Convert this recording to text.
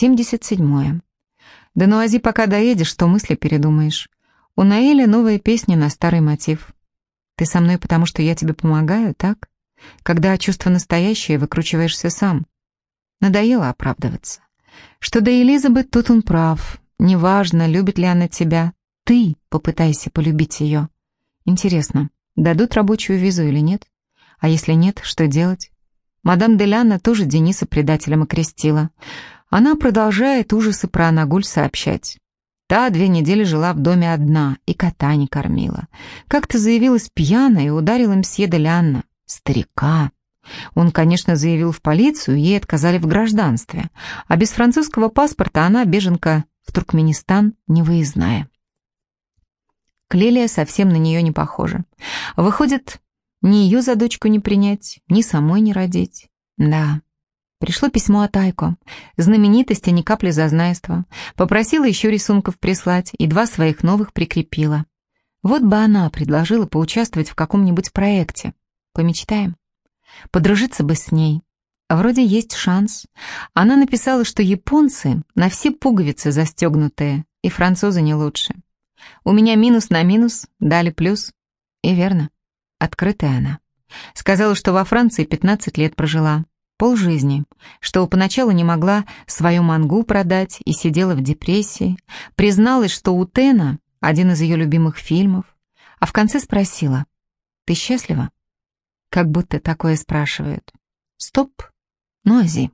77. Да ну, Ази, пока доедешь, что мысли передумаешь. У Наэля новая песня на старый мотив. Ты со мной, потому что я тебе помогаю, так? Когда чувство настоящее, выкручиваешься сам. Надоело оправдываться. Что до Элизабет, тут он прав. Неважно, любит ли она тебя. Ты попытайся полюбить ее. Интересно, дадут рабочую визу или нет? А если нет, что делать? Мадам Деляна тоже Дениса предателем окрестила. Она продолжает ужасы про Анагуль сообщать. Та две недели жила в доме одна и кота не кормила. Как-то заявилась пьяная и ударила мсье Делянна, старика. Он, конечно, заявил в полицию, ей отказали в гражданстве, а без французского паспорта она, беженка в Туркменистан, невыездная. Клелия совсем на нее не похожа. Выходит, ни ее за дочку не принять, ни самой не родить. Да, Пришло письмо от Айко. Знаменитости ни капли зазнайства. Попросила еще рисунков прислать и два своих новых прикрепила. Вот бы она предложила поучаствовать в каком-нибудь проекте. Помечтаем. Подружиться бы с ней. Вроде есть шанс. Она написала, что японцы на все пуговицы застегнутые, и французы не лучше. У меня минус на минус, дали плюс. И верно, открытая она. Сказала, что во Франции 15 лет прожила полжизни, что поначалу не могла свою мангу продать и сидела в депрессии, призналась, что у Тена один из ее любимых фильмов, а в конце спросила «Ты счастлива?» Как будто такое спрашивают. «Стоп, Нози».